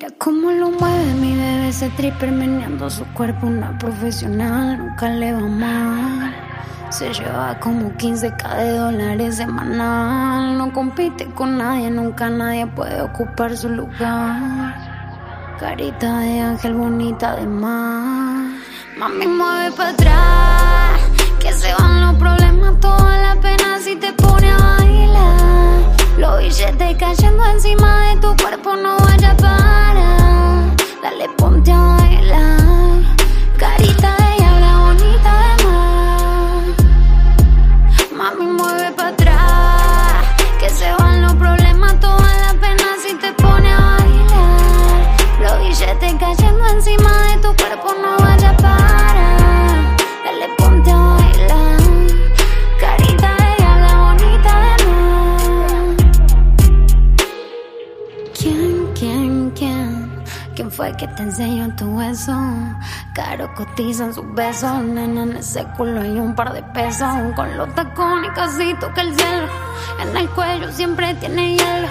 Mira cómo lo mueve mi bebé, ese tripper meneando su cuerpo, una profesional, nunca le va mal. Se lleva como 15k de dólares semanal. No compite con nadie, nunca nadie puede ocupar su lugar. Carita de ángel bonita de mar. Mami, mueve para atrás. Que se van los problemas, toda la pena fue que te enseñó tu beso? Caro cotizan sus besos, nena, en ese culo hay un par de pesos. Con los tacones casi toca el cielo. En el cuello siempre tiene hielo.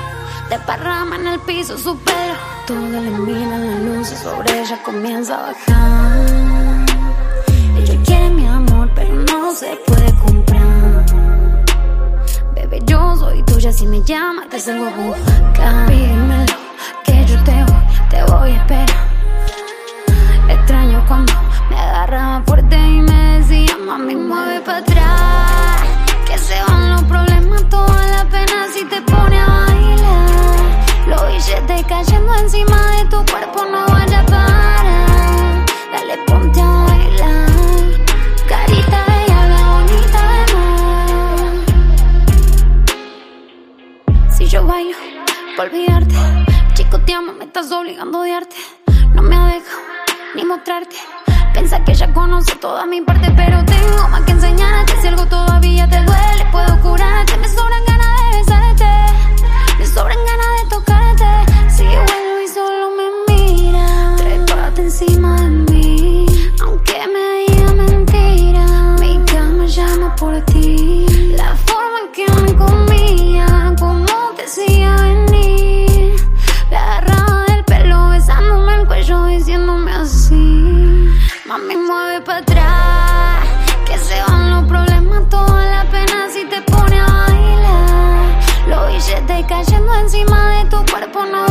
Desparrama en el piso su pelo. Todo ilumina la luz y sobre ella comienza a bajar. Ella quiere mi amor, pero no se puede comprar. Bebé, yo soy tuya si me llamas, te salgo a buscar. Pídemelo, que yo te voy, te voy a esperar. Extraño cuando me agarraba fuerte y me decía, mami, mueve para atrás. Que se van los problemas, toda la pena si te pone a bailar. Los billetes cayendo encima de tu cuerpo, no vaya a parar. Dale, ponte a bailar. Carita de diabla bonita de. Si yo bailo, pa' olvidarte. Chico, te amo, me estás obligando a odiarte. No me dejo ni mostrarte. Piensa que ya conoce toda mi parte, pero tengo más que enseñarte. Si algo todavía te duele, puedo Mami, mueve para atrás. Que se van los problemas, toda la pena si te pone a bailar. Lo hice te cayendo encima de tu cuerpo, no